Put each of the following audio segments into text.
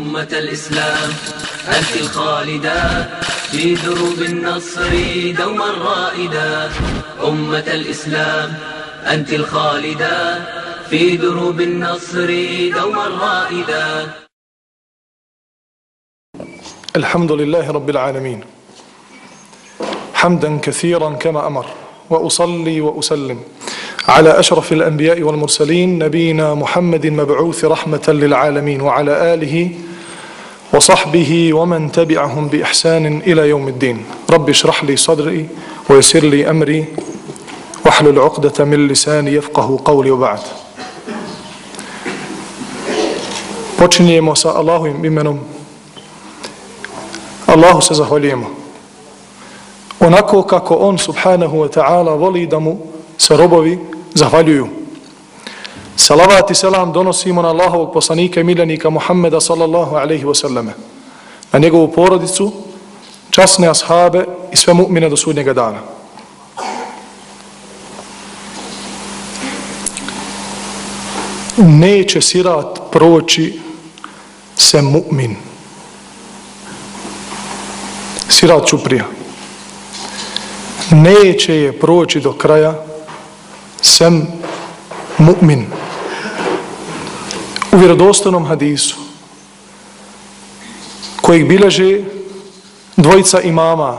أمة الإسلام. أنت الخالدة في دروب النصر دوما رائدة أمة الإسلام أنت الخالدة في دروب النصر دوما رائدة الحمد لله رب العالمين. حمدا كثيرا كما أمر وأصلي وأسلم على أشرف الأنبياء والمرسلين نبينا محمد مبعوث رحمة للعالمين وعلى آله وصحبه ومن تبعهم بإحسان إلى يوم الدين رب اشرح لي صدري ويسر لي أمري واحلل عقدة من لساني يفقه قولي وبعد Počinjemo sa Allahovim imenom. Allahu se zahvaljujemo. Onako kako On subhanahu wa ta'ala voli da mu se robovi zahvaljuju. Salavat i selam donosimo na Allahovog poslanika i miljenika Muhammeda sallallahu alaihi wasallame. Na njegovu porodicu, časne ashabe i sve mu'mine do sudnjega dana. Neće sirat proći se mu'min. Sirat čuprija. Neće je proći do kraja sem mu'min. U vjerodostanom hadisu kojeg bileže dvojica imama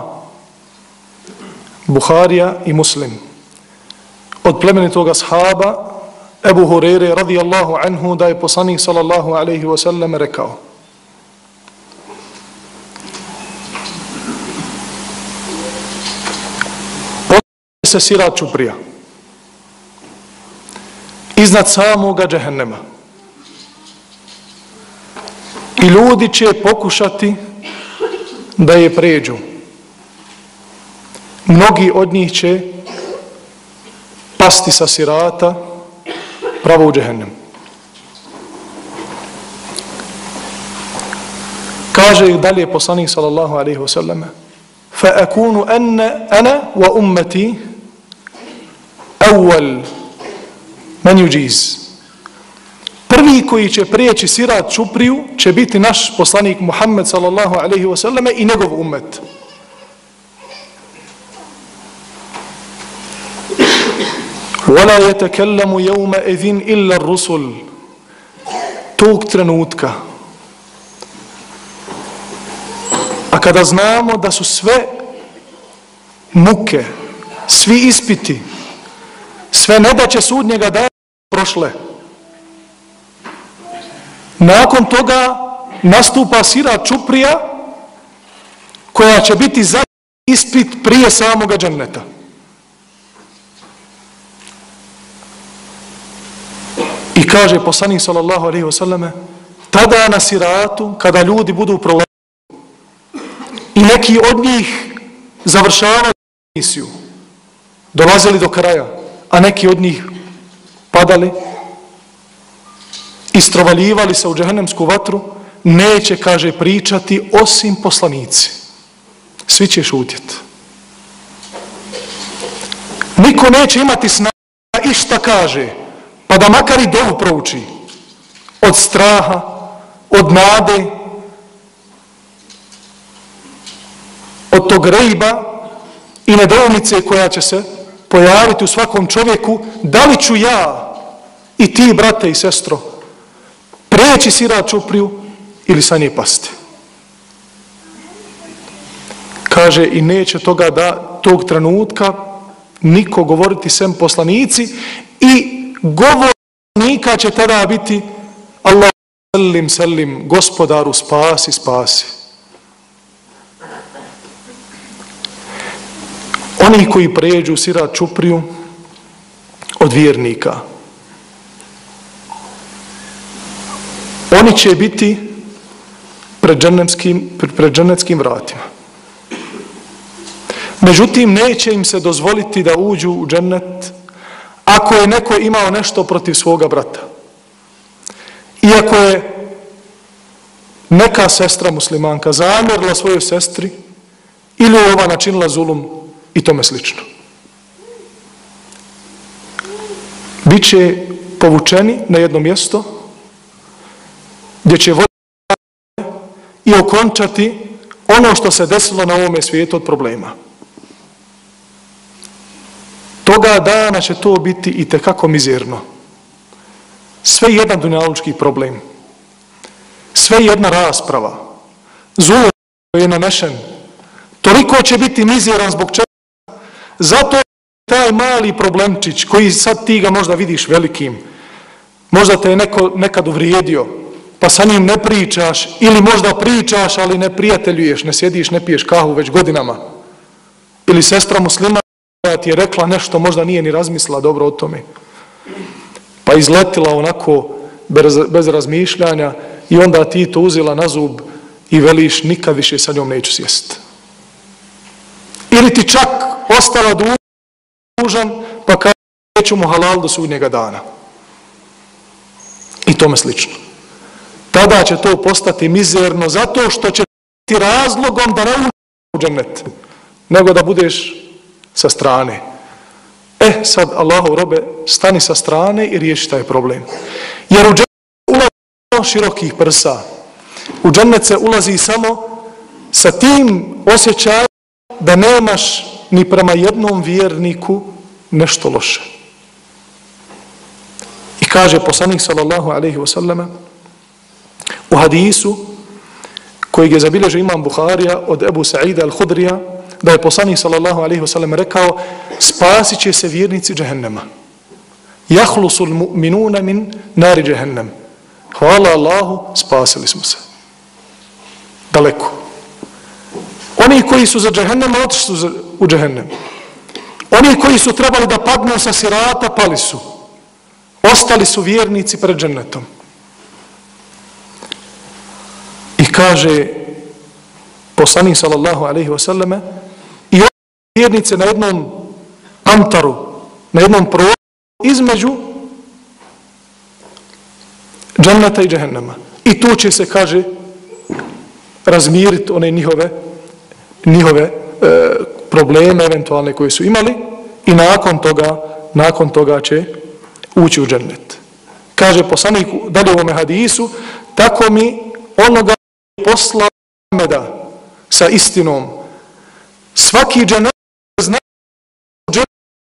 Buharija i Muslim od plemenitog ashaba Ebu Hurere radijallahu anhu da je poslanik sallallahu alaihi wa sallam rekao se sirat čuprija iznad samoga džehennema i ljudi će pokušati da je pređu. Mnogi od njih će pasti sa sirata pravo u džehennem. Kaže dalje poslanik sallallahu alaihi wasallam fa akunu ana ana wa ummati awwal man yujiz prvi koji će prijeći sirat čupriju će biti naš poslanik Muhammed sallallahu alaihi wasallam i njegov ummet ولا يتكلم يوم اذن الا الرسل tog trenutka a kada znamo da su sve muke svi ispiti sve nedaće sudnjega dana prošle nakon toga nastupa sira čuprija koja će biti za ispit prije samoga dženneta. I kaže poslanik sallallahu alaihi wa sallame, tada na siratu, kada ljudi budu prolazili. I neki od njih završavali misiju, dolazili do kraja, a neki od njih padali, istrovaljivali se u džahennemsku vatru, neće, kaže, pričati osim poslanici. Svi će šutjeti. Niko neće imati snaga i šta kaže, pa da makar i dovu prouči od straha, od nade, od tog rejba i nedovnice koja će se pojaviti u svakom čovjeku, da li ću ja i ti, brate i sestro, preći sira čupriju ili sa nje pasti. Kaže i neće toga da tog trenutka niko govoriti sem poslanici i govornika će tada biti Allah sallim, sallim, gospodaru spasi, spasi. Oni koji pređu sira čupriju od vjernika, oni će biti pred džennetskim, pred džennetskim vratima. Međutim, neće im se dozvoliti da uđu u džennet ako je neko imao nešto protiv svoga brata. Iako je neka sestra muslimanka zamjerila svojoj sestri ili je ova načinila zulum i tome slično. Biće povučeni na jedno mjesto gdje će voditi i okončati ono što se desilo na ovome svijetu od problema. Toga dana će to biti i tekako mizerno. Sve jedan dunjalučki problem, sve jedna rasprava, zlo je nanešen, toliko će biti mizeran zbog čega. Zato je taj mali problemčić koji sad ti ga možda vidiš velikim, možda te je neko nekad uvrijedio, pa sa njim ne pričaš, ili možda pričaš, ali ne prijateljuješ, ne sjediš, ne piješ kahu već godinama, ili sestra muslima koja ti je rekla nešto, možda nije ni razmislila dobro o tome, pa izletila onako bez, bez razmišljanja i onda ti to uzela na zub i veliš nikad više sa njom neću sjest. Ili ti čak ostala dužan, pa kaže neću mu halal do sudnjega dana. I tome slično. Tada će to postati mizerno zato što će ti razlogom da ne u džennet, nego da budeš sa strane. E, sad, Allahu robe, stani sa strane i riješi taj problem. Jer u džennet ulazi širokih prsa. U džennet se ulazi samo sa tim osjećajem da nemaš ni prema jednom vjerniku nešto loše. I kaže poslanik sallallahu alaihi wa sallama u hadisu koji je zabilježio imam Buharija od Ebu Sa'ida al-Hudrija da je poslanik sallallahu alaihi wasallam rekao spasit će se vjernici džehennema. Jahlusul mu'minuna min nari džehennem. Hvala Allahu, spasili smo se. Daleko. Oni koji su za džehennema otišli su u džehennem. Oni koji su trebali da padnu sa sirata, pali su. Ostali su vjernici pred džennetom. I kaže poslanik sallallahu alaihi wasallame i vjernice na jednom antaru, na jednom provodu između dženneta i džehennama. I tu će se, kaže, razmiriti one njihove, njihove e, probleme eventualne koje su imali i nakon toga, nakon toga će ući u džennet. Kaže poslanik dalje u hadisu, tako mi onoga posla Muhammeda sa istinom. Svaki džennet zna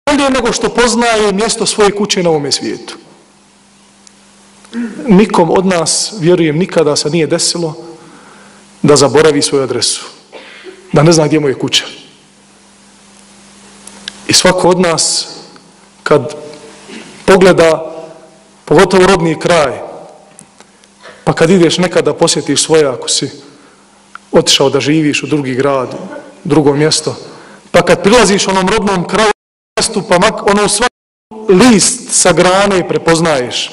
bolje nego što poznaje mjesto svoje kuće na ovome svijetu. Nikom od nas, vjerujem, nikada se nije desilo da zaboravi svoju adresu. Da ne zna gdje mu je kuća. I svako od nas, kad pogleda, pogotovo rodni kraj, pa kad ideš nekada posjetiš svoje, ako si otišao da živiš u drugi grad, drugo mjesto, pa kad prilaziš onom rodnom kraju, mjestu, pa mak, ono svaki list sa grane prepoznaješ,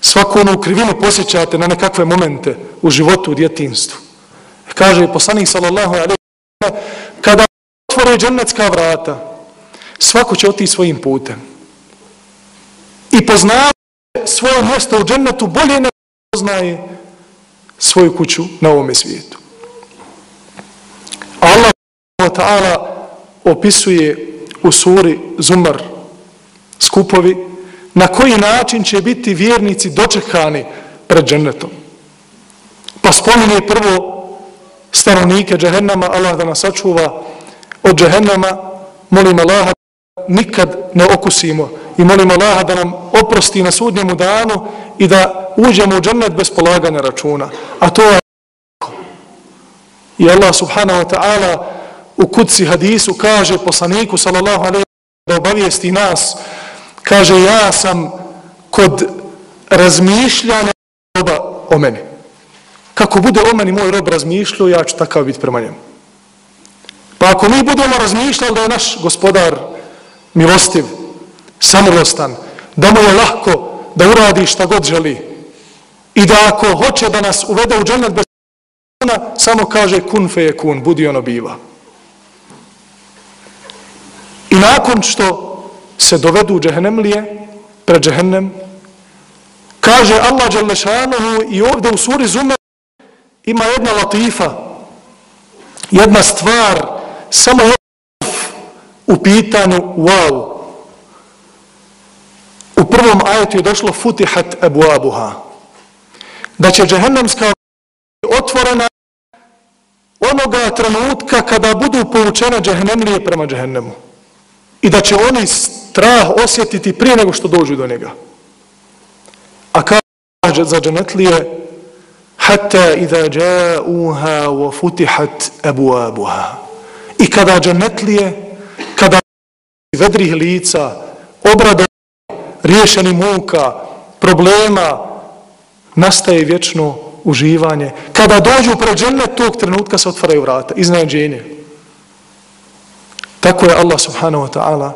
svaku onu krivinu posjećate na nekakve momente u životu, u djetinstvu. E, kaže poslanik sallallahu alaihi kada otvore džennetska vrata, svako će otići svojim putem. I poznaje svoje mjesto u džennetu bolje ne poznaje svoju kuću na ovome svijetu. Allah ta'ala opisuje u suri Zumar skupovi na koji način će biti vjernici dočekani pred džennetom. Pa spominje prvo stanovnike džehennama, Allah da nas sačuva od džehennama, molim Allaha nikad ne okusimo i molim Allaha da nam oprosti na sudnjemu danu i da uđemo u džennet bez polaganja računa. A to je i Allah subhanahu wa ta'ala u kuci hadisu kaže poslaniku sallallahu alaihi da obavijesti nas kaže ja sam kod razmišljanja roba o meni. Kako bude o meni moj rob razmišljao, ja ću takav biti prema njemu. Pa ako mi budemo razmišljali da je naš gospodar milostiv, samilostan, da mu je lahko da uradi šta god želi i da ako hoće da nas uvede u džennet bez samo kaže kun fe je kun, budi ono biva. I nakon što se dovedu u džehennemlije, pred džehennem, kaže Allah Đalešanohu i ovdje u suri Zume ima jedna latifa, jedna stvar, samo u pitanju wow, U prvom ajetu je došlo futihat ebu abuha. Da će džehennemska otvorena onoga trenutka kada budu povučene džehennemlije prema džehennemu. I da će oni strah osjetiti prije nego što dođu do njega. A kaže za dženetlije hatta idha ja'uha wa futihat abwabuha. I kada dženetlije, kada vedrih lica, obrado riješeni muka, problema, nastaje vječno uživanje. Kada dođu pred džennet, tog trenutka se otvaraju vrata, iznenađenje. Tako je Allah subhanahu wa ta'ala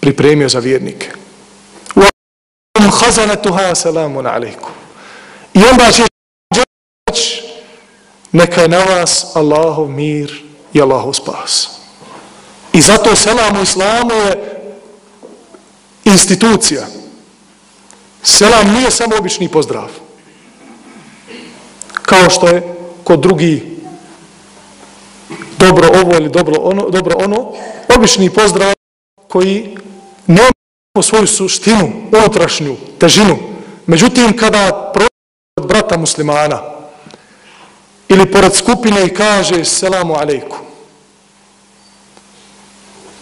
pripremio za vjernike. Um khazanatuha salamun alaikum. I onda će džennet neka je na vas Allahov mir i Allahov spas. I zato selam u islamu je institucija. Selam nije samo obični pozdrav. Kao što je kod drugi dobro ovo ili dobro ono, dobro ono obični pozdrav koji nema svoju suštinu, unutrašnju, težinu. Međutim, kada prođe brata muslimana ili pored skupine i kaže selamu alejku,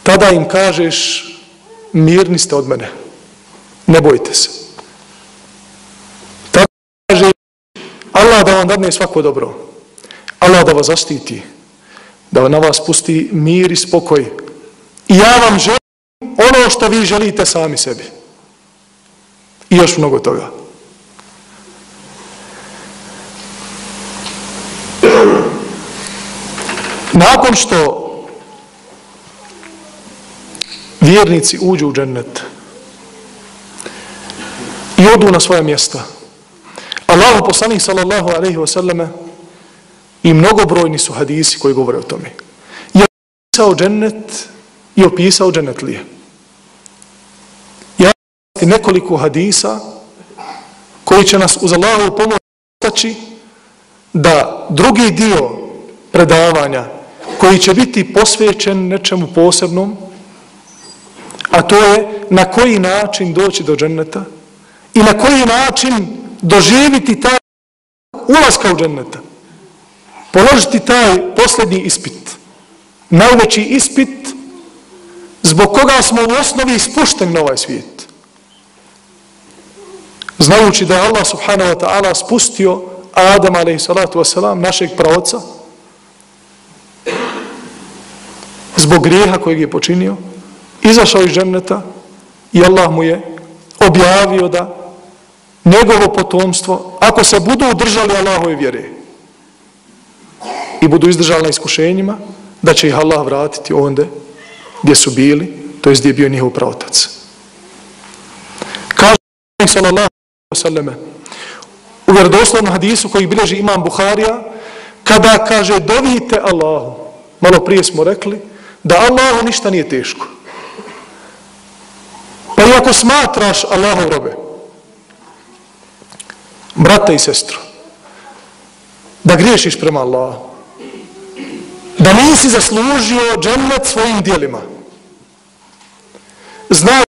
tada im kažeš mirni ste od mene. Ne bojte se. Tako kaže Allah da vam dadne svako dobro. Allah da vas zaštiti. Da na vas pusti mir i spokoj. I ja vam želim ono što vi želite sami sebi. I još mnogo toga. Nakon što vjernici uđu u džennet i odu na svoje mjesta. Allahu poslanih sallallahu alaihi wasallame i mnogobrojni su hadisi koji govore o tome. Je opisao džennet i opisao džennetlije. Ja ti nekoliko hadisa koji će nas uz Allahu pomoć staći da drugi dio predavanja koji će biti posvećen nečemu posebnom a to je na koji način doći do dženneta i na koji način doživiti taj ulaska u dženneta. Položiti taj posljednji ispit. Najveći ispit zbog koga smo u osnovi ispušteni na ovaj svijet. Znajući da je Allah subhanahu wa ta'ala spustio Adam alaihi salatu wasalam, našeg pravoca, zbog grijeha kojeg je počinio, izašao iz dženneta i Allah mu je objavio da njegovo potomstvo, ako se budu udržali Allahove vjere i budu izdržali na iskušenjima, da će ih Allah vratiti onde gdje su bili, to je gdje je bio njihov pravotac. Kaže sallallahu sallame u vjerodoslovnom hadisu koji bileži imam Buharija, kada kaže dovite Allahu, malo prije smo rekli, da Allahu ništa nije teško. Pa i ako smatraš Allahov robe, brata i sestru, da griješiš prema Allahu, da nisi zaslužio džennet svojim dijelima, znao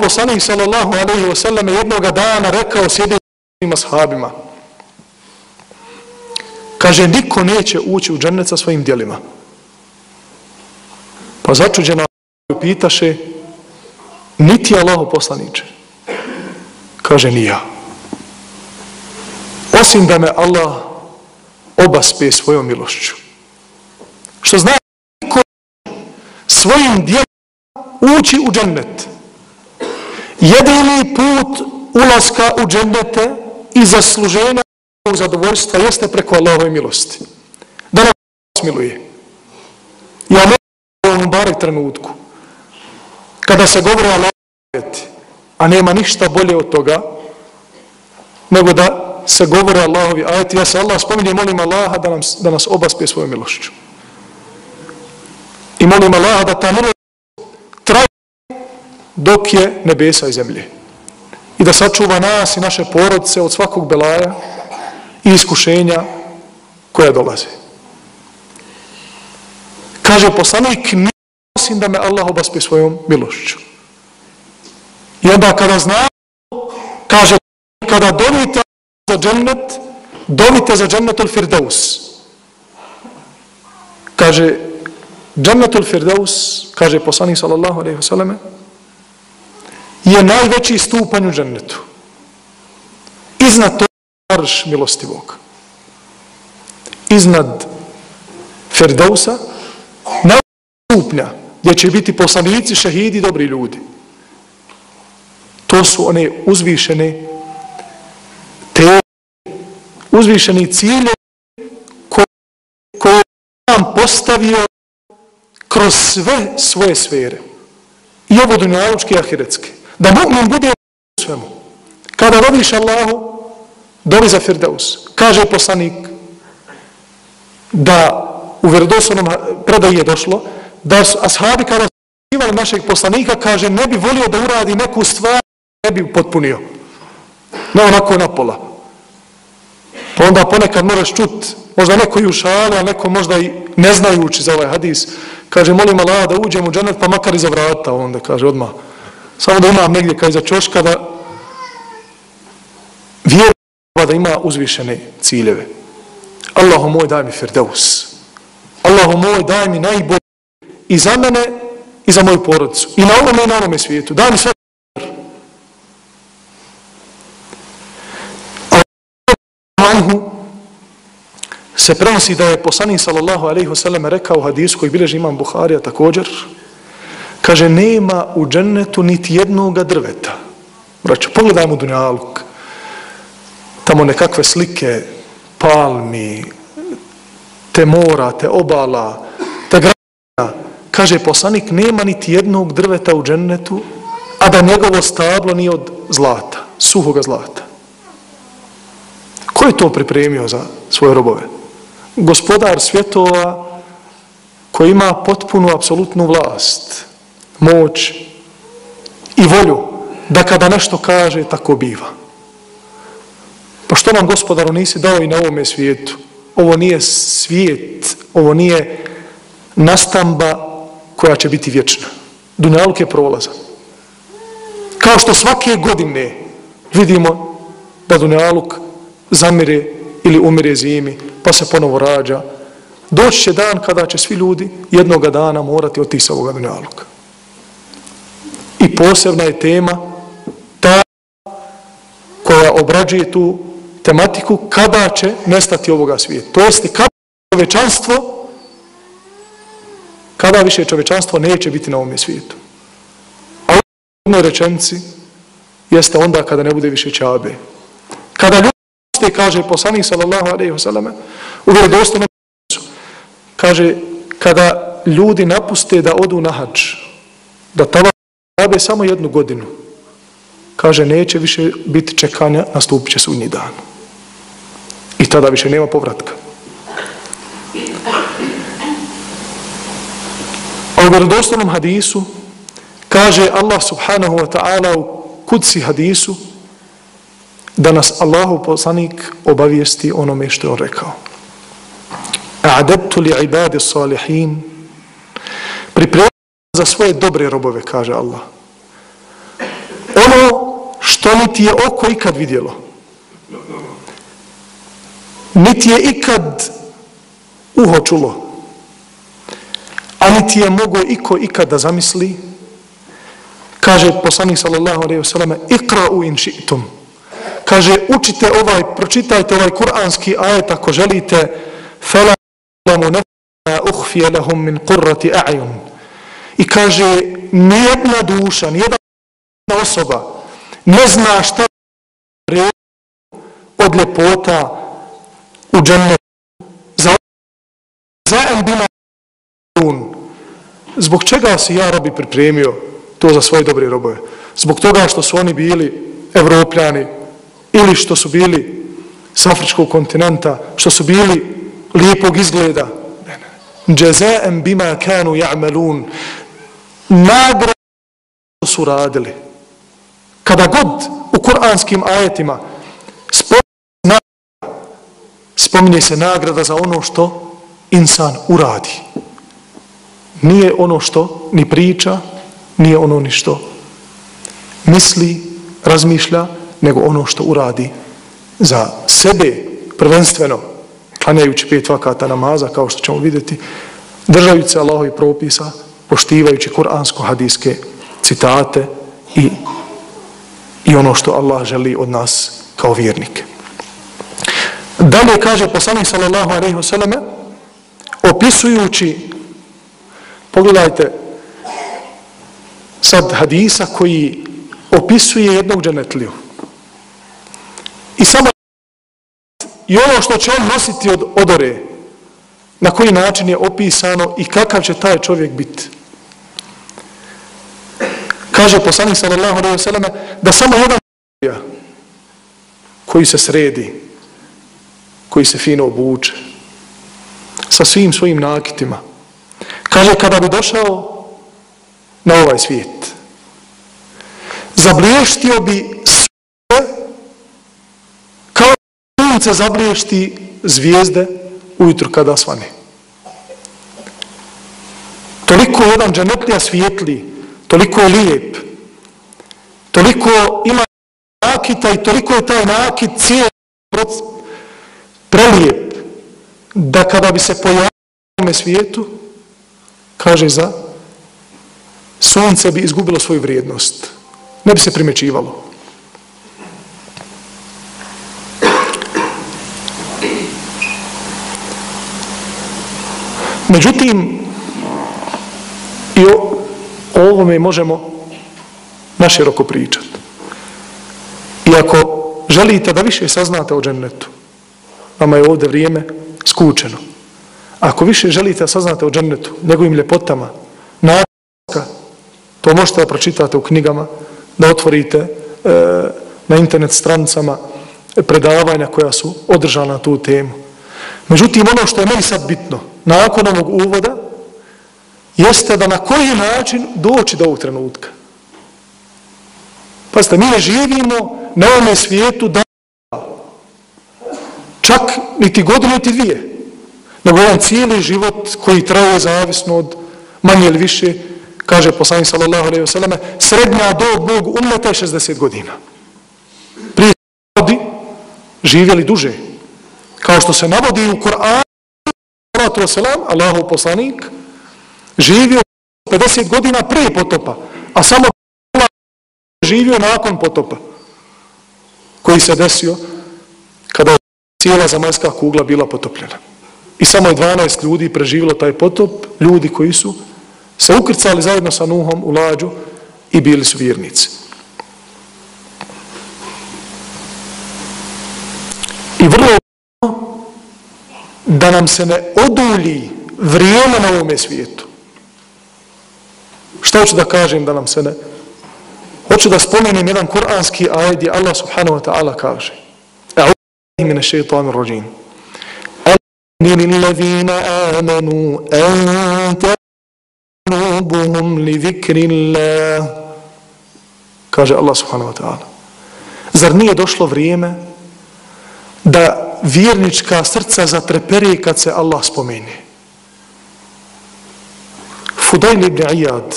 poslanih sallallahu alaihi wa sallam jednog dana rekao sjedećim ashabima, kaže, niko neće ući u džennet sa svojim dijelima. Pa začuđeno pitaše, niti Allahu poslaniče. Kaže, ni ja. Osim da me Allah obaspe svojom milošću. Što zna ko svojim djelom ući u džennet. Jedini put ulaska u džennete i zasluženja u zadovoljstva jeste preko Allahove milosti. Da nas miluje. Ja ne u ovom barek trenutku kada se govore o Allahoveti, a nema ništa bolje od toga, nego da se govore Allahovi ajeti, ja se Allah spominje, molim Allaha da, nam, da nas obaspije svojom milošću. I molim Allaha da ta milošća traje dok je nebesa i zemlje. I da sačuva nas i naše porodce od svakog belaja i iskušenja koja dolaze. Kaže poslanik, osim da me Allah obaspi svojom milošću. I onda kada znamo, kaže, kada donite za džennet, donite za džennetul firdaus. kaže džennetul Firdaus, kaže poslanik sallallahu alaihi vseleme, je najveći stupanj u džennetu. Iznad to arš milostivog. Iznad Firdausa, na stupnja gdje će biti poslanici, šehidi, dobri ljudi. To su one uzvišene te uzvišeni cilje koje, koje nam postavio kroz sve svoje sfere. I ovo dunjalučke i ahiretske. Da mu'min bude u svemu. Kada robiš Allahu, dovi za Firdaus. Kaže poslanik da u vjerodoslovnom predaju je došlo, da su ashabi kada su imali našeg poslanika, kaže, ne bi volio da uradi neku stvar, ne bi potpunio. Ne onako na pola. Pa onda ponekad moraš čut, možda neko i u šalu, a neko možda i ne znajući za ovaj hadis, kaže, molim Allah da uđem u dženet, pa makar iza vrata, onda kaže odmah. Samo da imam negdje kaj za čoška, da vjerujem da ima uzvišene ciljeve. Allahu moj daj mi firdeus. Allahu moj daj mi najbolje i za mene i za moju porodicu. I na ovome i na ovome svijetu. Daj mi sve anhu se prenosi da je poslanik sallallahu alejhi ve sellem rekao u hadisu koji bilježi imam Buharija također kaže nema u džennetu niti jednog drveta braćo pogledajmo dunjaluk tamo nekakve slike palmi te mora, te obala te grana kaže poslanik nema niti jednog drveta u džennetu a da njegovo stablo nije od zlata suhoga zlata Ko je to pripremio za svoje robove? Gospodar svjetova koji ima potpunu, apsolutnu vlast, moć i volju da kada nešto kaže, tako biva. Pa što nam gospodaru nisi dao i na ovome svijetu? Ovo nije svijet, ovo nije nastamba koja će biti vječna. Dunjaluk je prolaza. Kao što svake godine vidimo da Dunjaluk zamire ili umire zimi, pa se ponovo rađa. Doći će dan kada će svi ljudi jednog dana morati otići sa ovoga dunjaluka. I posebna je tema ta koja obrađuje tu tematiku kada će nestati ovoga svijeta. To jeste kada čovečanstvo kada više čovečanstvo neće biti na ovom svijetu. A u jednoj rečenci jeste onda kada ne bude više čabe. Kada ljudi kaže poslanik sallallahu alaihi wa sallam, u vjerodostanom kaže, kada ljudi napuste da odu na hač da tava čabe samo jednu godinu, kaže, neće više biti čekanja, nastupit će sudnji dan. I tada više nema povratka. U vjerodostanom hadisu kaže Allah subhanahu wa ta'ala u kudsi hadisu da nas Allahu poslanik obavijesti onome što je on rekao. A'adabtu li ibadi salihin pripremio za svoje dobre robove, kaže Allah. Ono što niti je oko ikad vidjelo, niti je ikad uho čulo, a niti je mogo iko ikad zamisli, kaže poslanik sallallahu alaihi wa sallam, ikra'u in ši'tum, kaže učite ovaj, pročitajte ovaj kuranski ajet ako želite. Fela lamu nefna uhfije lahum min kurrati a'jun i kaže nijedna duša, nijedna osoba ne zna šta je od lepota u džennetu. Za za embina zbog čega si ja robi pripremio to za svoje dobre robove zbog toga što su oni bili evropljani ili što su bili s afričkog kontinenta, što su bili lijepog izgleda. Džezaem bima kanu ja'melun. Nagradu su radili. Kada god u kuranskim ajetima spominje se nagrada za ono što insan uradi. Nije ono što ni priča, nije ono ni što misli, razmišlja, nego ono što uradi za sebe prvenstveno klanjajući pet vakata namaza kao što ćemo vidjeti držajući se Allahovi propisa, poštivajući kuransko-hadijske citate i, i ono što Allah želi od nas kao vjernike. Dalje kaže poslanik sallallahu alaihi wa selleme opisujući pogledajte sad hadisa koji opisuje jednog dženetliju i samo i ono što će on nositi od odore na koji način je opisano i kakav će taj čovjek biti kaže poslanik sallallahu alejhi ve selleme da samo jedan koji se sredi koji se fino obuče sa svim svojim nakitima. Kaže, kada bi došao na ovaj svijet, zablještio bi sve kao sunce zablješti zvijezde ujutru kada svane. Toliko je jedan dženetlija svijetli, toliko je lijep, toliko ima nakita i toliko je taj nakit cijel prelijep da kada bi se pojavio u svijetu, kaže za sunce bi izgubilo svoju vrijednost. Ne bi se primećivalo. Međutim, i o, o ovome možemo naširoko pričati. I ako želite da više saznate o džennetu, vama je ovdje vrijeme skučeno. Ako više želite da saznate o džennetu, njegovim ljepotama, načinska, to možete da pročitate u knjigama, da otvorite e, na internet stranicama predavanja koja su održana na tu temu. Međutim, ono što je meni sad bitno, nakon ovog uvoda, jeste da na koji način doći do ovog trenutka. Pazite, mi ne živimo na ovome svijetu da čak niti godinu, niti dvije, nego jedan cijeli život koji traje zavisno od manje ili više, kaže poslani sallallahu alaihi wasallam, srednja dob Bog umeta je 60 godina. Prije ljudi živjeli duže. Kao što se navodi u Koranu, sallallahu alaihi Allahov poslanik, živio 50 godina prije potopa, a samo živio nakon potopa, koji se desio kada je cijela zemaljska kugla bila potopljena. I samo je 12 ljudi preživilo taj potop, ljudi koji su se ukrcali zajedno sa Nuhom u lađu i bili su vjernici. I vrlo da nam se ne odulji vrijeme na ovome svijetu. Što hoću da kažem da nam se ne... Hoću da spomenem jedan kuranski ajed gdje Allah subhanahu wa ta'ala kaže A'udhu billahi minash-shaytanir-rajim. الذين آمنوا أن قلوبهم لذكر الله kaže Allah subhanahu wa ta'ala zar nije došlo vrijeme da vjernička srca zatreperi kad se Allah spomeni Fudajl ibn Iyad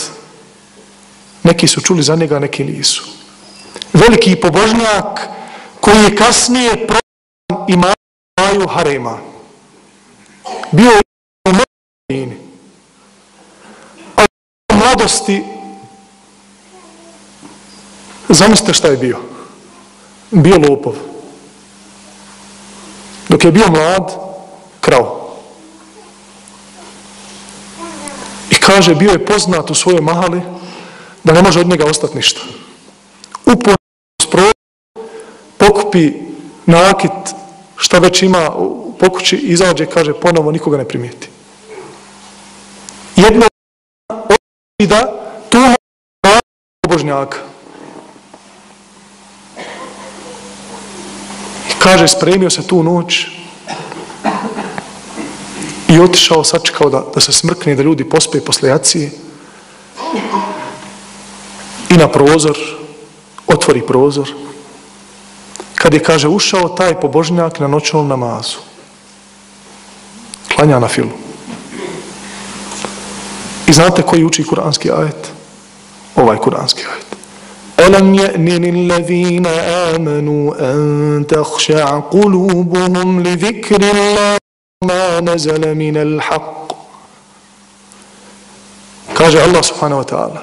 neki su čuli za njega, neki nisu veliki pobožnjak koji je kasnije pro imaju harema. Bio u Medini. A u mladosti zamislite šta je bio. Bio lopov. Dok je bio mlad, krao. I kaže, bio je poznat u svojoj mahali da ne može od njega ostati ništa. Uporno spravo pokupi nakit šta već ima u pokući, izađe, kaže, ponovo nikoga ne primijeti. Jedno od da tu božnjaka. I kaže, spremio se tu noć i otišao, sačekao da, da se smrkne, da ljudi pospe posle jacije i na prozor, otvori prozor, kad je, kaže, ušao taj pobožnjak na noćnom namazu Klanja na filu. I znate koji uči kuranski ajet? Ovaj kuranski ajet. ألم يأن للذين آمنوا أن تخشع قلوبهم لذكر الله ما نزل من الحق Kaže Allah subhanahu wa ta'ala,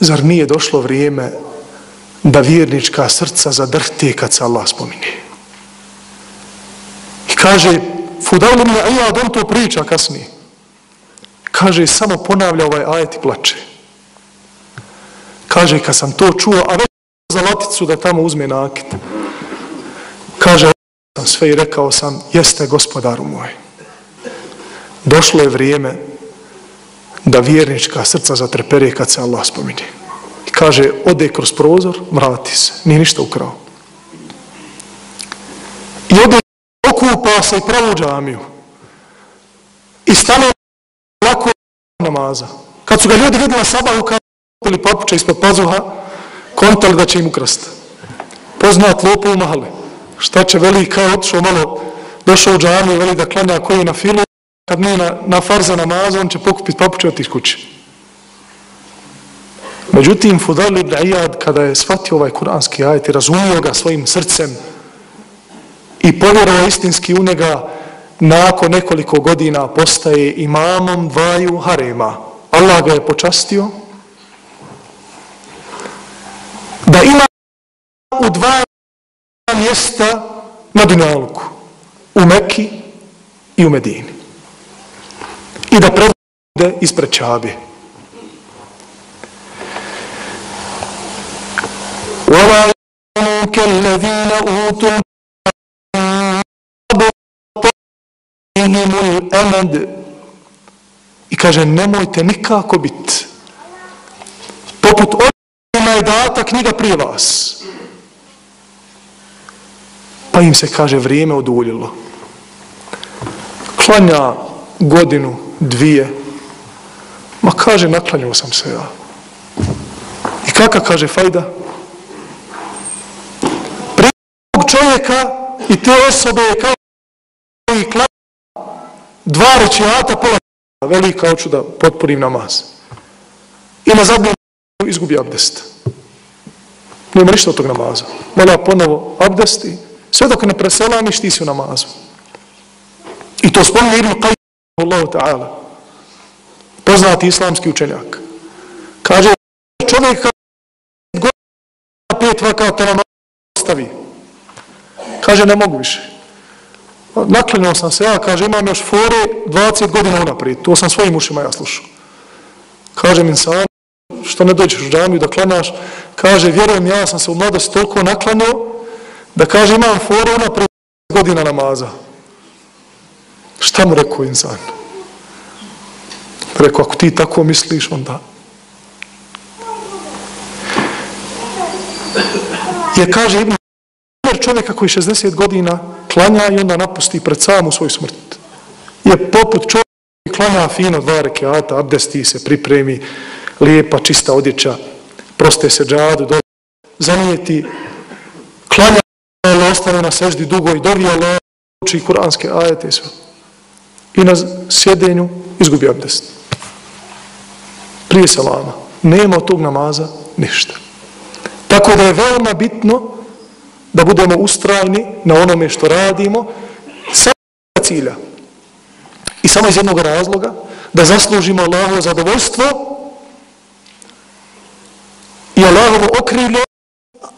zar nije došlo vrijeme da vjernička srca zadrhti kad se Allah spominje? I kaže, Fudal ibn Iyad, on to priča kasnije. Kaže, samo ponavlja ovaj ajet i plače. Kaže, kad sam to čuo, a već za laticu da tamo uzme nakit. Kaže, sam sve i rekao sam, jeste gospodaru moj. Došlo je vrijeme da vjernička srca zatrepere kad se Allah spominje. I kaže, ode kroz prozor, vrati se, nije ništa ukrao. I ode okupa se i pravu džamiju. I stane lako namaza. Kad su ga ljudi vidjeli sabahu kao ili papuča ispod pazuha, kontali da će im ukrasti. Poznat lopu u mahali. Šta će veli kao otišao malo, došao u džamiju, veli da klanja koji na filu, kad nije na, na farza namaza, on će pokupiti papuče od kuće. Međutim, Fudal ibn Iyad, kada je shvatio ovaj kuranski ajet i razumio ga svojim srcem i povjerovao istinski u njega, nakon nekoliko godina postaje imamom dvaju harema. Allah ga je počastio da ima u dva mjesta na Dunjaluku, u Mekki i u Medini i da predvode ispred Čabe. وَلَا يَمُوكَ الَّذِينَ أُوتُوا Enimu il emed. I kaže, nemojte nikako bit. Poput onima je data knjiga prije vas. Pa im se kaže, vrijeme oduljilo. Klanja godinu, dvije. Ma kaže, naklanjuo sam se ja. I kaka kaže Fajda? Prije čovjeka i te osobe je kao i klanja dva rećijata, pola velika, hoću da potpunim namaz. I na zadnjem izgubi abdest. Nema ništa od tog namaza. Mola ponovo abdesti, sve dok ne preselamiš, ti si u namazu. I to spominje Ibn Qajim, Allah ta'ala poznati islamski učenjak. Kaže, čovjek kada pet vakata nam ostavi. Kaže, ne mogu više. Naklinio sam se, ja kaže, imam još fore 20 godina unaprijed. To sam svojim ušima ja slušao. Kaže mi sam, što ne dođeš u džamiju da klanaš, kaže, vjerujem, ja sam se u mladosti toliko naklanio, da kaže, imam fore unaprijed godina namaza. Šta mu rekao insan? Rekao, ako ti tako misliš, onda... Je kaže Ibn primjer čovjeka koji 60 godina klanja i onda napusti pred samu svoju smrt. Je poput čovjeka koji klanja fino dva rekiata, abdesti se, pripremi, lijepa, čista odjeća, proste se džadu, do... zanijeti, klanja, ali ostane na seždi dugo i dovi Allah, uči kuranske ajete i sve. I na sjedenju izgubi abdest prije salama. Nema od tog namaza ništa. Tako da je veoma bitno da budemo ustrajni na onome što radimo samo cilja i samo iz jednog razloga da zaslužimo Allahovo zadovoljstvo i Allahovo okrivlje,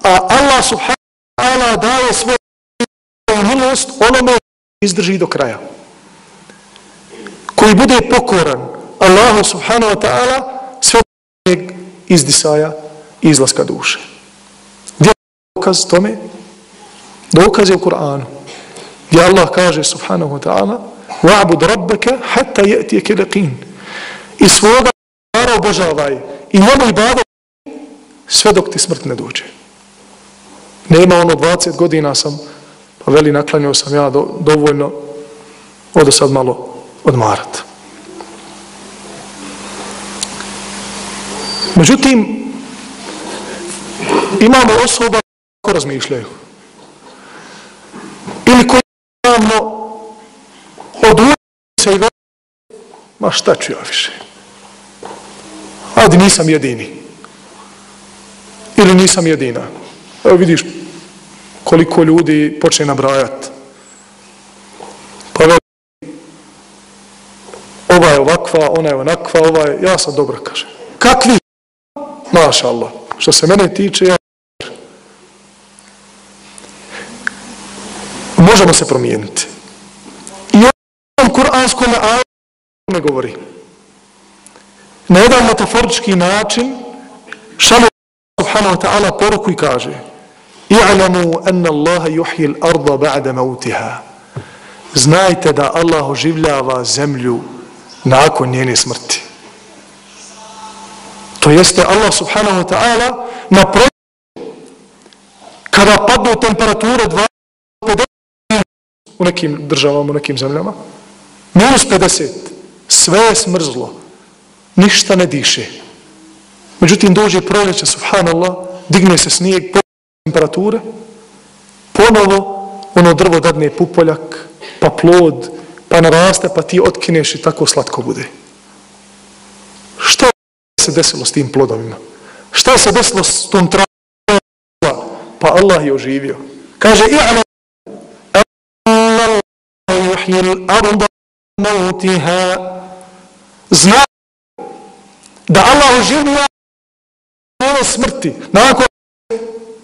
a Allah subhanahu wa ta'ala daje svoju milost onome izdrži do kraja koji bude pokoran Allahu subhanahu wa ta'ala svog izdisaja i izlaska duše. Gdje je dokaz tome? Dokaz je u Kur'anu. Gdje Allah kaže subhanahu wa ta'ala وَعْبُدْ رَبَّكَ حَتَّى يَأْتِيَكَ لَقِينَ I svoga vara obožavaj i njemu i bada sve dok ti smrt ne dođe. Nema ono 20 godina sam pa veli naklanio sam ja do, dovoljno odo sad malo odmarati. Međutim, imamo osoba ko razmišljaju. Ili koji imamo od se i ma šta ću ja više? Adi nisam jedini. Ili nisam jedina. Evo vidiš koliko ljudi počne nabrajati. Pa veli, ova je ovakva, ona je onakva, ova je, ja sam dobra, kaže. Kakvi? Maša Allah. Što se mene tiče, ja se promijeniti. I ovom kuranskom ne govori. Na jedan metaforički način šalje subhanahu wa ta'ala poruku i kaže i'lamu anna Allaha yuhyi al-ardha ba'da mawtiha. Znajte da Allah oživljava zemlju nakon njene smrti. To jeste Allah subhanahu wa ta'ala na proljeću kada padnu temperature 250 u nekim državama, u nekim zemljama, minus 50, sve je smrzlo, ništa ne diše. Međutim, dođe proljeće, subhanallah, digne se snijeg, temperature, ponovo ono drvo dadne pupoljak, pa plod, pa naraste, pa ti otkineš i tako slatko bude. Što se desilo s tim plodovima? Šta se desilo s tom travom? Pa Allah je oživio. Kaže, i'ala yuhyi al-arda mautiha. Zna da Allah oživlja ono smrti. Nakon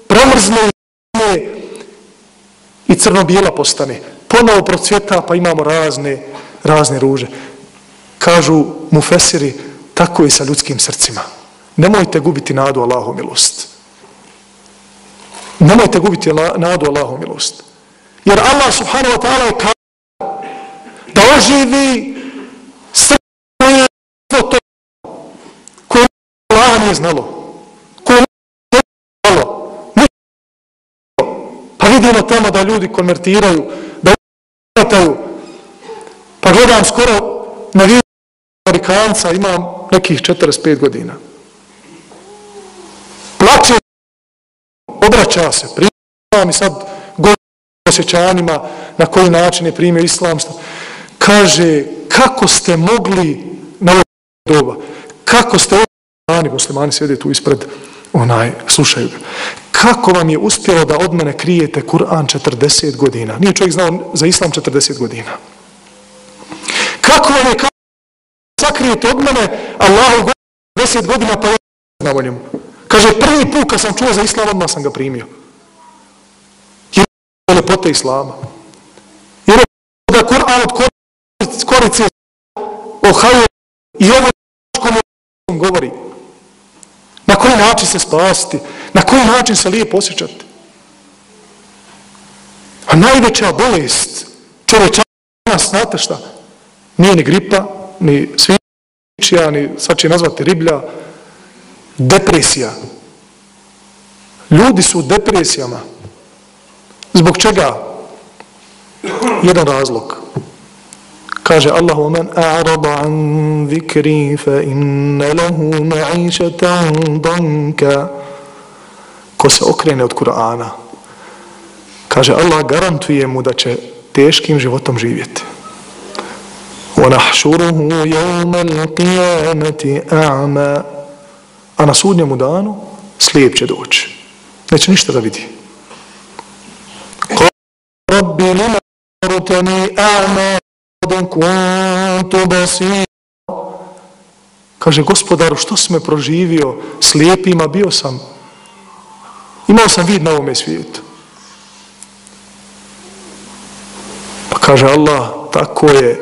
promrzne i crno-bijela postane. Ponovo procvjeta pa imamo razne, razne ruže. Kažu mu fesiri, tako i sa ljudskim srcima. Nemojte gubiti nadu Allahu milost. Nemojte gubiti nadu Allahu milost. Jer Allah subhanahu wa ta'ala je kao da oživi srce to koje Allah nije znalo. Pa vidimo tamo da ljudi konvertiraju, da uvataju. Pa gledam skoro na vidu Amerikanca, imam nekih 45 godina. Plaće, obraća se, primam mi sad godinu osjećanjima na koji način je primio islam. Kaže, kako ste mogli na ovo doba, kako ste muslimani, muslimani sjede tu ispred, onaj, slušaju ga kako vam je uspjelo da od mene krijete Kur'an 40 godina? Nije čovjek znao za islam 40 godina. Kako vam je kako sakrijete od mene Allahu 10 godina pa ja znao njemu? Kaže, prvi put kad sam čuo za islam, odmah sam ga primio. Jer je lepote islama. Jer je da Kur'an od korice o haju i ovo govori. Na koji način se spasiti? Na koji način se lijepo osjećati? A najveća bolest čovječa nas, znate šta? Nije ni gripa, ni svičija, ni sad će nazvati riblja. Depresija. Ljudi su u depresijama. Zbog čega? Jedan razlog kaže Allahu men a'rada an zikri fa inna lahu ma'ishatan danka. Ko se okrene od Kur'ana. Kaže Allah garantuje mu da će teškim životom živjeti. Wa nahshuruhu yawma al-qiyamati a'ma. A na sudnjem danu slijep će doći. Neće ništa da vidi. Rabbi lima rutani a'ma kuntu basir. Kaže, gospodaru, što si me proživio slijepima, bio sam. Imao sam vid na ovome svijetu. Pa kaže Allah, tako je.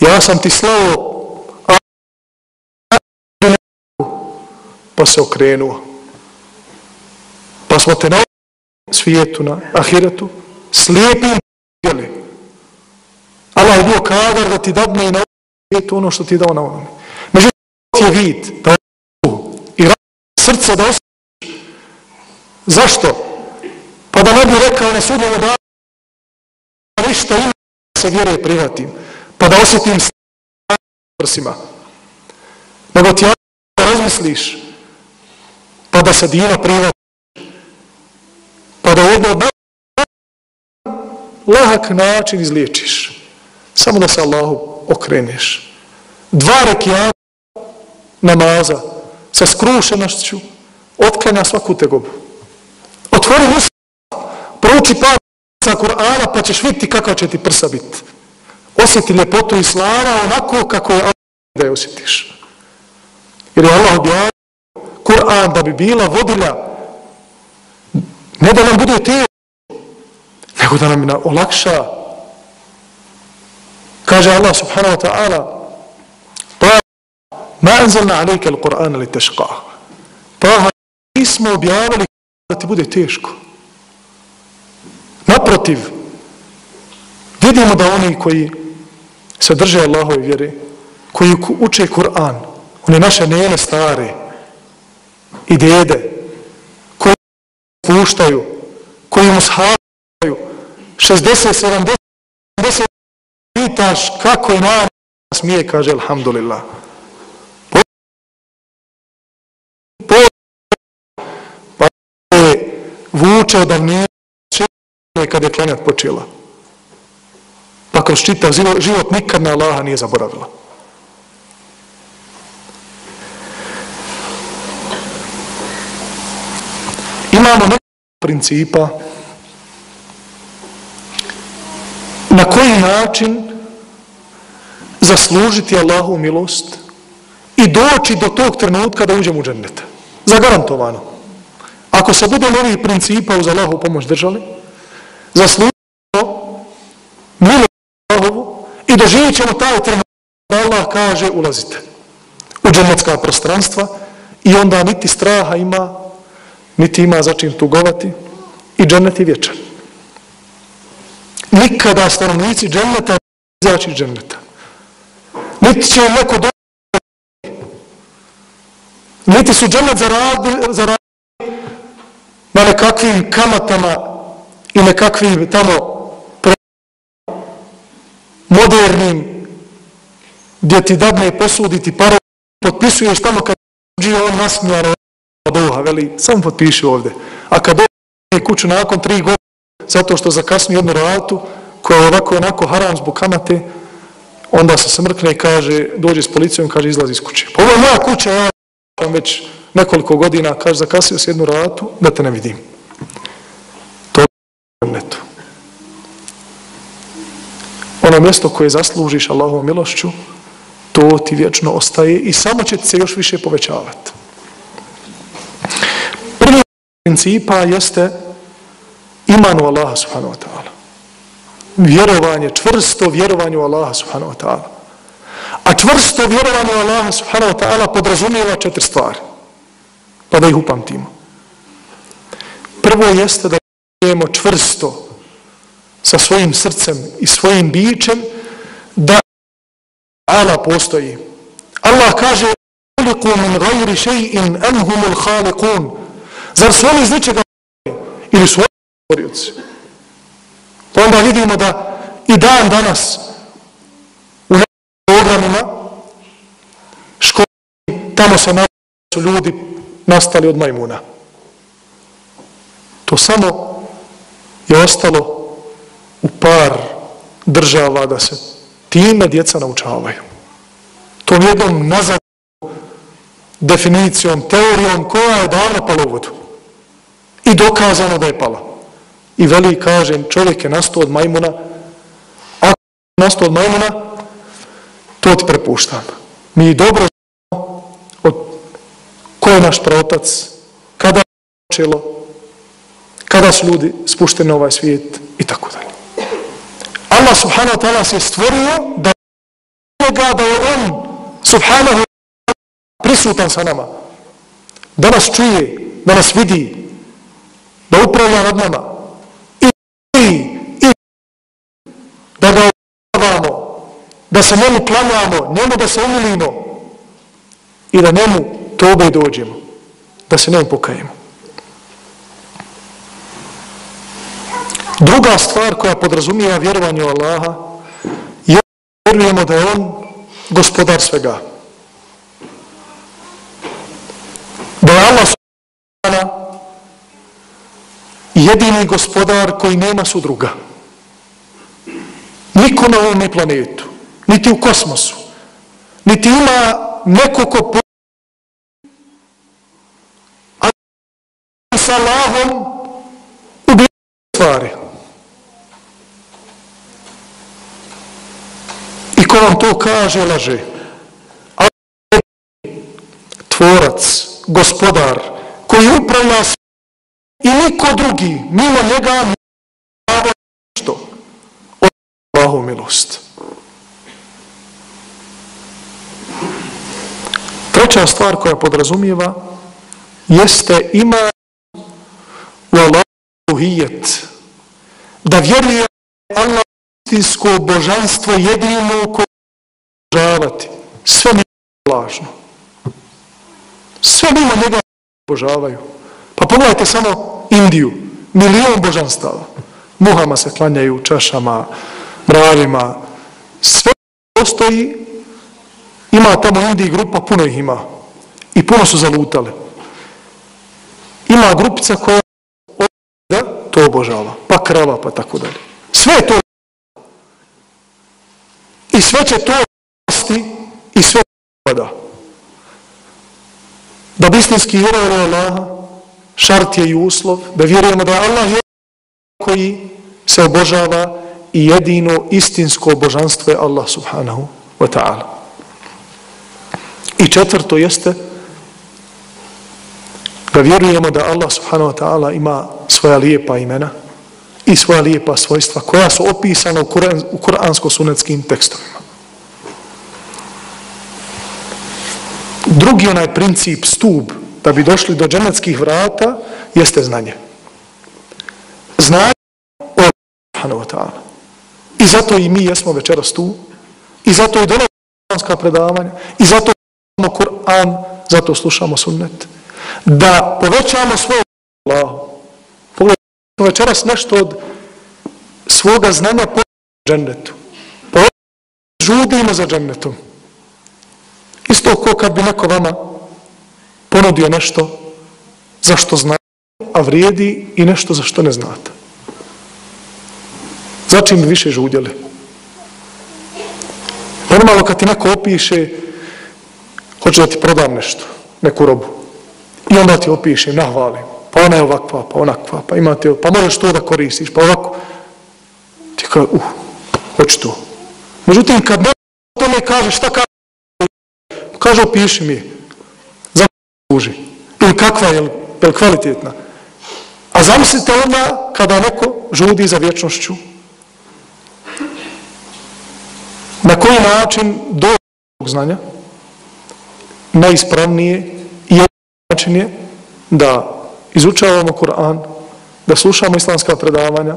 Ja sam ti slao, a pa se okrenuo. Pa smo te na svijetu, na ahiretu, slijepim vidjeli. Allah je bio kadar da ti dadne i na svijetu ono što ti je dao na onome. Međutim, ti je vid da i srce da osjećaš. Zašto? Pa da ne bi rekao ne sudnjamo da ništa ima se vjere prihvatim. Pa da osjetim s prsima. Nego ti da razmisliš pa da se dina prihvatiš. Pa da jedno lahak način izliječiš. Samo da se Allahu okreneš. Dva rekiata namaza sa skrušenošću otklanja svaku tegobu. Otvori usta, prouči par sa Kur'ana pa ćeš vidjeti kakva će ti prsa biti. Osjeti ljepotu Islama onako kako je da je osjetiš. Jer je Allah objavio Kur'an da bi bila vodilja ne da nam bude teško, nego da nam olakša. Kaže Allah subhanahu wa ta'ala Ma anzalna alejke al-Qur'ana li tešqa. mi nismo objavili da ti bude teško. Naprotiv, vidimo da oni koji se drže Allahove vjere, koji uče Kur'an, one naše nene stare i dede, koji puštaju, koji mu shavaju, 60, 70 pitaš kako je nam smije, kaže, alhamdulillah. Pa je vučao da nije kada je klanjat počela. Pa kroz čitav život nikad na Allaha nije zaboravila. Imamo nekog principa na koji način zaslužiti Allahu milost i doći do tog trenutka da uđemo u džennet. Zagarantovano. Ako se bude novih principa uz Allahu pomoć držali, zaslužimo milost Allahovu i doživit ćemo taj trenutak da Allah kaže ulazite u džennetska prostranstva i onda niti straha ima, niti ima za čim tugovati i džennet je vječan. Nikada stanovnici dženneta izaći iz dženneta. Niti će neko do... Niti su džennet zaradili, zaradili na nekakvim kamatama i nekakvim tamo modernim gdje ti dadne posuditi pare, potpisuješ tamo kad uđi on nasmijano Boha, veli, samo potpiši ovde. A kad dođe kuću nakon tri godine, zato što zakasni jednu ratu, koja je ovako onako haram zbog kamate, onda se smrkne i kaže, dođe s policijom kaže, izlazi iz kuće. Pa ovo je moja kuća, ja sam već nekoliko godina, kaže, zakasio se jednu ratu, da te ne vidim. To je neto. Ono mjesto koje zaslužiš Allahovom milošću, to ti vječno ostaje i samo će se još više povećavati. Prvi principa jeste imanu Allaha subhanahu wa ta'ala Vjerovanje, čvrsto vjerovanje u Allaha subhanahu wa ta'ala. A čvrsto vjerovanje u Allaha subhanahu wa ta'ala podrazumijeva četiri stvari. Pa da ih upamtimo. Prvo jeste da vjerujemo čvrsto sa svojim srcem i svojim bićem da Allah postoji. Allah kaže خلقوا من غير شيء أم هم الخالقون Zar su oni iz ničega ili su oni stvorioci? Pa onda vidimo da i dan danas u programima školi tamo se su ljudi nastali od majmuna. To samo je ostalo u par država da se time djeca naučavaju. To jednom nazad definicijom, teorijom koja je davno pala u vodu. I dokazano da je pala. I veli, kažem, čovjek je nastao od majmuna, ako je nastao od majmuna, to ti prepuštam. Mi dobro znamo od ko je naš protac, kada je počelo, kada su ljudi spušteni na ovaj svijet i tako dalje. Allah subhanahu wa ta'ala se stvorio da ga da je on subhanahu wa ta'ala prisutan sa nama. Da nas čuje, da nas vidi, da upravlja nad nama. I, i, i da ga upravljamo, da se njemu klanjamo, njemu da se umilimo i da njemu tobe dođemo, da se njemu pokajemo. Druga stvar koja podrazumija vjerovanje u Allaha je vjerujemo da je On gospodar svega. Da je Allah jedini gospodar koji nema sudruga. Niko na ovom planetu, niti u kosmosu, niti ima neko ko po... A sa Allahom u bilo stvari. ko vam to kaže, laže. stvorac, gospodar, koji upravlja i niko drugi, mimo njega, pravo što? Od Allahu milost. Treća stvar koja podrazumijeva jeste ima u Allahuhijet. Da vjeruje Allah istinsko božanstvo jedino koje obožavati. Sve mi lažno. Sve mimo njega obožavaju. Pa pogledajte samo Indiju. Milion božanstava. Muhama se klanjaju, čašama, mravima. Sve postoji. Ima tamo ljudi grupa, puno ih ima. I puno su zalutale. Ima grupica koja da to obožava. Pa krava, pa tako dalje. Sve to i sve će to rasti i sve pada. Da bi istinski vjerovali Allaha, šart je i uslov, da vjerujemo da je Allah je koji se obožava i jedino istinsko božanstvo je Allah subhanahu wa ta'ala. I četvrto jeste da vjerujemo da Allah subhanahu wa ta'ala ima svoja lijepa imena i svoja lijepa svojstva koja su opisana u, kuran, u kuransko-sunetskim tekstovima. Drugi onaj princip, stub, da bi došli do dženeckih vrata, jeste znanje. Znanje o subhanahu wa ta'ala. I zato i mi jesmo večeras tu, i zato i dolazimo predavanja, i zato Kur'an, zato slušamo sunnet. Da povećamo svoj Allah. Pogledajmo večeras nešto od svoga znanja po džennetu. Žudimo za džennetom. Isto ko kad bi neko vama ponudio nešto za što znate, a vrijedi i nešto za što ne znate. Začin bi više žudjeli. Normalno kad ti neko opiše, hoću da ti prodam nešto, neku robu. I onda ti opišem, nahvalim pa ona je ovakva, pa onakva, pa imate, pa možeš to da koristiš, pa ovako. Ti kaže, uh, hoću to. Međutim, kad ne to ne kaže, šta kaže? Kaže, opiši mi, za služi. Ili kakva je, je kvalitetna. A zamislite onda kada neko žudi za vječnošću. Na koji način do znanja najispravnije i način je da izučavamo Kur'an, da slušamo islamska predavanja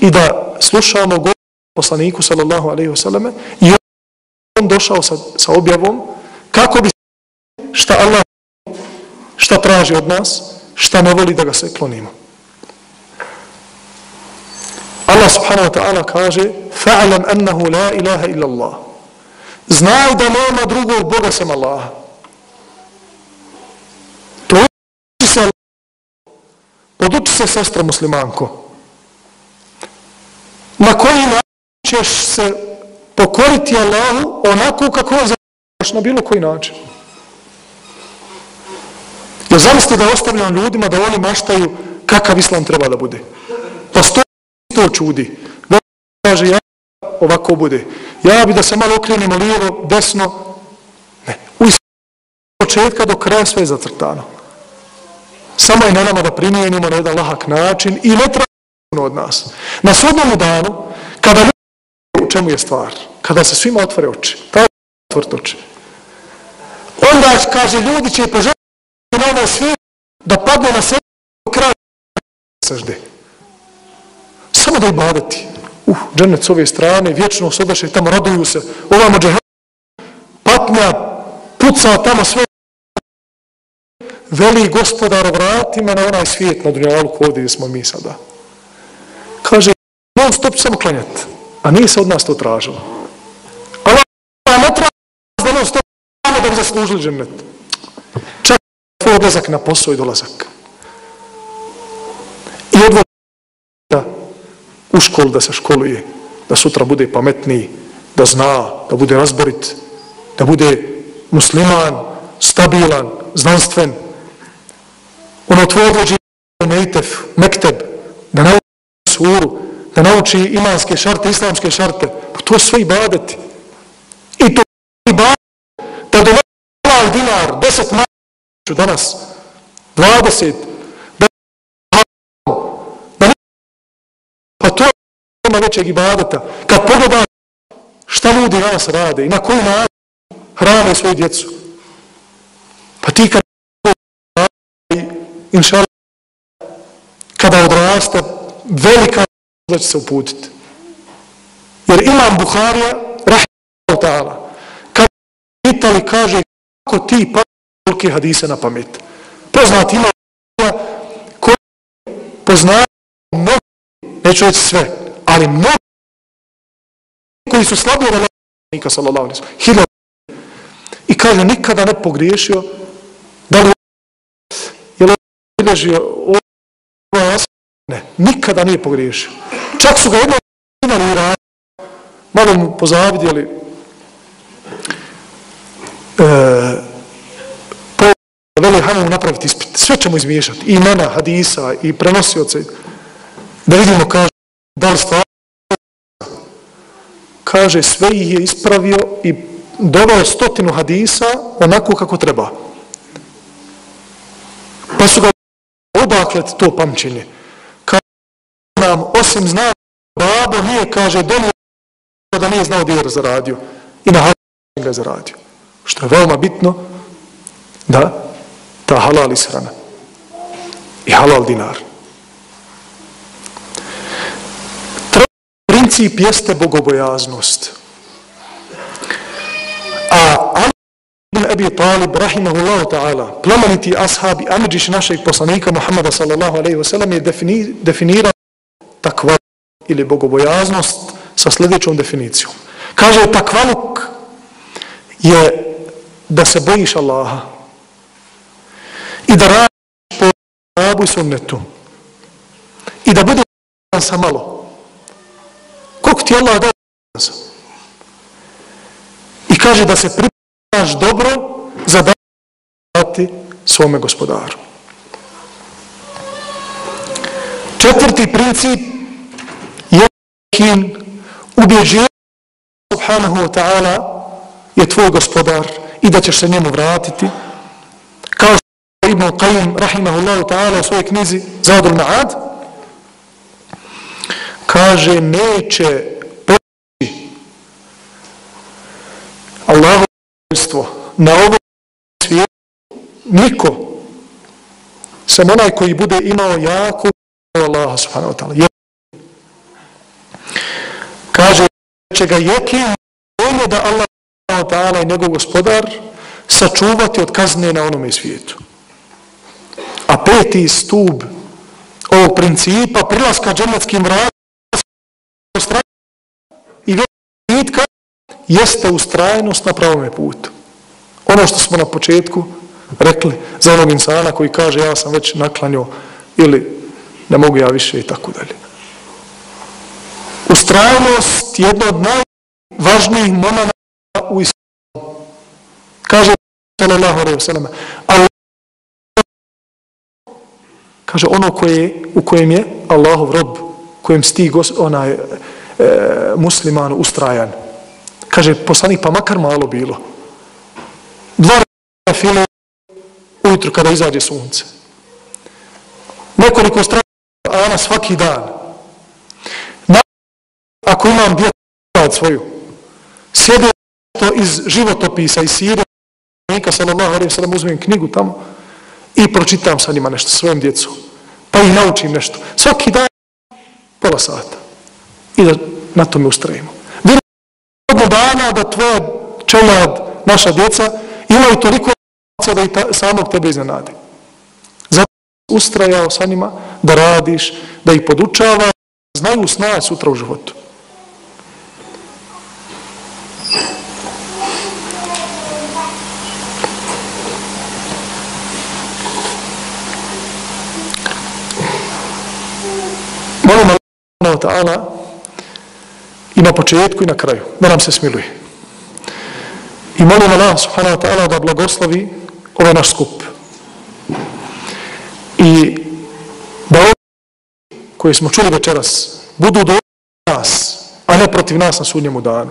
i da slušamo govor poslaniku sallallahu alaihi wasallam i on došao sa, sa objavom kako bi šta Allah šta traži od nas, šta ne voli da ga se klonimo. Allah subhanahu wa ta'ala kaže fa'lam annahu la ilaha illa Allah. Znaj da nema drugog Boga sem Allaha. Se, sestra muslimanko. Na koji način ćeš se pokoriti Allahu onako kako on završi na bilo koji način. Ja zamislite da ostavljam ljudima da oni maštaju kakav islam treba da bude. Pa sto to čudi. Da kaže ja ovako bude. Ja bi da se malo okrenimo lijevo, desno. Ne. U početka do kraja sve je zacrtano. Samo je na nama da primijenimo na jedan lahak način i ne treba od nas. Na sudnom danu, kada ljudi u čemu je stvar, kada se svima otvore oči, ta otvore oči, onda kaže ljudi će poželjati na ovaj svijet da padne na sebi u kraju sežde. Samo da ibadati. Uh, džennet s ove strane, vječno se odaše, tamo raduju se, ovamo džehe, patnja, puca tamo sve veli gospodar vratima na onaj svijet na dunjalku ovdje gdje smo mi sada. Kaže, non stop samo klanjat, a nije se od nas to tražilo. Allah ne traži da non stop samo da bi zaslužili džennet. Čak tvoj odlazak na posao i dolazak. I odvod u školu da se školuje, da sutra bude pametniji, da zna, da bude razborit, da bude musliman, stabilan, znanstven, ono tvoje odlođi mejtef, mekteb, da nauči suru, da nauči imanske šarte, islamske šarte, pa to sve ibadeti. I to ibadeti, da donese dinar, deset manja danas 20 da da pa to nema većeg ibadeta kad pogleda šta ljudi danas rade i na koji način hrane svoju djecu pa ti kad inša kada odraste velika da će se uputiti. Jer imam Buharija rahimahu ta'ala kada pitali kaže kako ti pa tolke hadise na pamet? Poznati Buharija, koji poznaje mnogo neću reći sve ali mnogo koji su slabije na sallallahu alaihi sallam i kaže nikada ne pogriješio li ova ne, nikada nije pogriješio čak su ga jedno imali rad malo mu pozavidjeli e, po veli hajmo napraviti ispit sve ćemo izmiješati i imena, hadisa i prenosioce da vidimo kaže da li stvarno kaže sve ih je ispravio i doveo stotinu hadisa onako kako treba. Pa su ga odakle to pamćenje. Kaže nam, osim zna, babo nije, kaže, donio da nije znao gdje je zaradio. I na halal ga je zaradio. Što je veoma bitno da ta halal ishrana i halal dinar. princip jeste bogobojaznost. Ebi Talib, rahimahullahu ta'ala, plemeniti ashabi, Amidžić našeg poslanika Muhammada sallallahu alaihi wa sallam je defini, definirao takva ili bogobojaznost sa sljedećom definicijom. Kaže, takvaluk je da se bojiš Allaha i da radiš po rabu i sunnetu i da bude sa malo koliko ti Allah dao i kaže da se pripremaš dobro za dati svome gospodaru. Četvrti princip je kin ubjeđenje subhanahu wa ta'ala je tvoj gospodar i da ćeš se njemu vratiti kao što je Ibn Qayyim rahimahullahu ta'ala u svojoj knjizi Zadul Ma'ad kaže neće poći Allaho na ovom niko. Sam onaj koji bude imao jako Allaha subhanahu wa ta'ala. Kaže će ga jekin on da Allah subhanahu wa ta'ala i njegov gospodar sačuvati od kazne na onome svijetu. A peti stub ovog principa prilaska džemletskim vratima i vjetka jeste ustrajnost na pravome putu. Ono što smo na početku rekli za onog insana koji kaže ja sam već naklanio ili ne mogu ja više i tako dalje. Ustrajnost je jedno od najvažnijih momenta u islamu. Kaže sallallahu alejhi ve sellem, Allah kaže ono koje, u kojem je Allahov rob kojem sti onaj e, musliman ustrajan. Kaže, poslanik, pa makar malo bilo. Dva file ujutru kada izađe sunce. Nekoliko strana Kur'ana svaki dan. Na, ako imam djetat svoju, sjede to iz životopisa, iz sire, neka sallallahu alaihi sallam uzmem knjigu tamo i pročitam sa njima nešto svojim djecu. Pa ih naučim nešto. Svaki dan pola sata. I da na tome ustrajimo. Vjerujem dana da tvoja čelad, naša djeca, imaju toliko da i ta, samog tebe iznenade. Zato ustrajao sa njima da radiš, da ih podučava, znaju snaje sutra u životu. Molim Allah ta'ala i na početku i na kraju, da nam se smiluje. I molim Allah subhanahu wa ta'ala da blagoslovi ovaj naš skup. I da ovi koji smo čuli večeras budu do nas, a ne protiv nas na sudnjemu danu.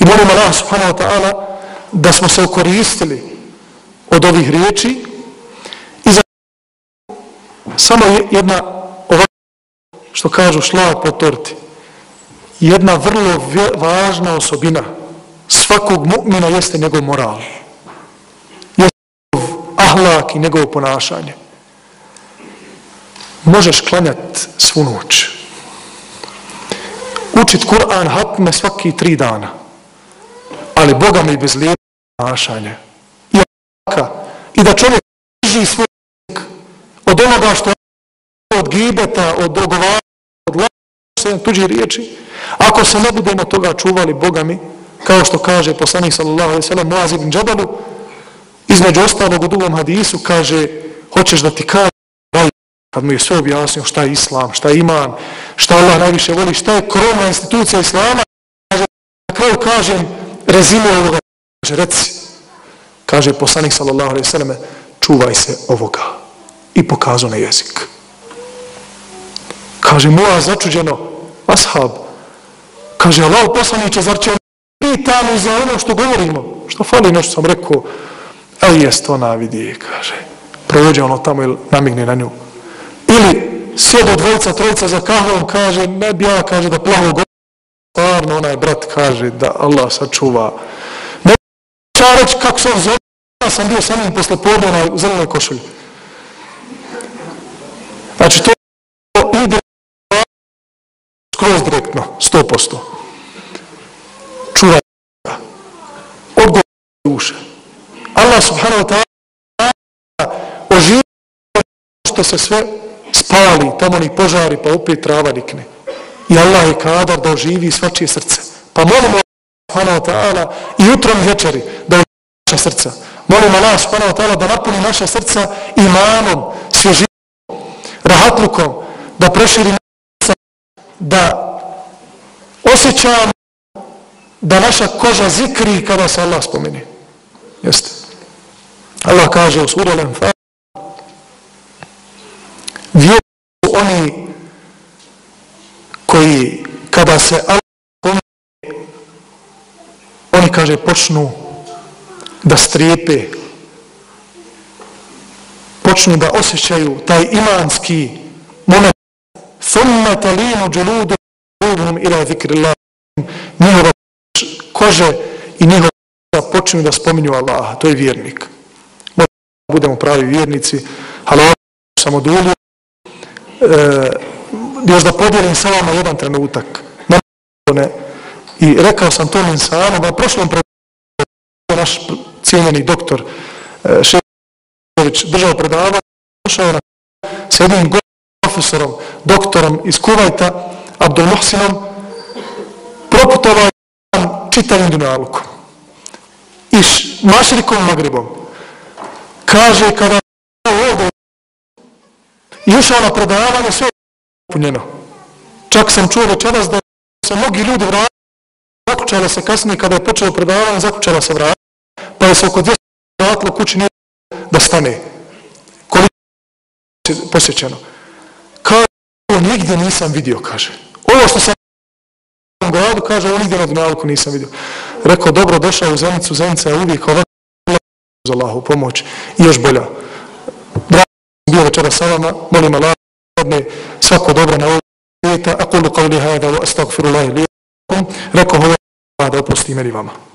I molim Allah subhanahu wa ta'ala da smo se okoristili od ovih riječi i za samo jedna ovakva što kažu šlag po torti jedna vrlo važna osobina svakog mu'mina jeste njegov moral ahlak i njegovo ponašanje. Možeš klanjati svu noć. Učit Kur'an hatme svaki tri dana. Ali Boga mi bez lijepa ponašanja i, i da čovjek drži svoj od onoga što od gibeta, od dogovara, od laža, tuđi riječi, ako se ne budemo toga čuvali bogami, kao što kaže poslanik sallallahu alaihi sallam, Muaz ibn Džabalu, između ostalog u drugom hadisu, kaže, hoćeš da ti kaže, kad mu je sve objasnio šta je islam, šta je iman, šta Allah najviše voli, šta je krona institucija islama, kaže, na kraju kažem, rezimu ovoga, kaže, reci, kaže poslanik sallallahu alaihi sallam, čuvaj se ovoga i pokazao na jezik. Kaže Muaz začuđeno, ashab, kaže Allah poslaniće, zar će pitamo za ono što govorimo? Što fali nešto sam rekao, a jest ona vidi, kaže. Prođe ono tamo ili namigne na nju. Ili sjedo dvojica, trojica za kahvom, kaže, ne bi ja, kaže, da plavo govorim. Stvarno, onaj brat kaže da Allah sačuva. Ne bi ja reći kako sam zove, ja sam bio sa njim posle podne na zelenoj košulji. Znači, to ide skroz direktno, 100%. Čuvaj. Odgovor duše. Allah subhanahu wa ta'ala oživio što se sve spali, tamo ni požari, pa opet trava nikne. I Allah je kadar da oživi svačije srce. Pa molimo Allah subhanahu wa ta'ala i jutrom večeri da oživi naša srca. Molimo Allah subhanahu wa ta'ala da napuni naša srca imanom, svježivom, rahatlukom, da proširi da osjećamo da naša koža zikri kada se Allah spomeni. Jeste. Allah kaže u suru Al-Anfal vjeru su oni koji kada se Allah spomeni oni kaže počnu da strijepe počnu da osjećaju taj imanski moment ثم تلين جلود قلوبهم الى ذكر الله njihova kože i njihova počinju da spominju Allaha, to je vjernik. Budemo pravi vjernici, ali ovo sam odulio, e, još da podijelim sa vama jedan trenutak. Ne, I rekao sam tom insanu, na prošlom predavanju naš cijenjeni doktor e, Šević držao predavanje, došao na s jednim profesorom, doktorom iz Kuvajta, Abdul Muhsinom, proputovao čitavim Dunalukom I mašrikom magribom. Kaže kada je ovdje i ušao na predavanje, sve je punjeno. Čak sam čuo večeras da se mnogi ljudi vratili, zakučala se kasnije kada je počeo predavanje, zakučala se vratiti, pa je se oko 200 vratilo kući nije da stane. Koliko je posjećeno nigdje nisam vidio, kaže. Ovo što sam u gradu, kaže, ovo nigdje na Dunjalku nisam vidio. Rekao, dobro, došao u Zenicu, Zenica je uvijek ovak uz Allahu pomoć i još bolja. Drago bio večera sa vama, molim Allah, svako dobro na ovom svijeta, a kulu qavli hada, wa astagfirullahi lijekom, rekao, ovo da oprosti meni vama.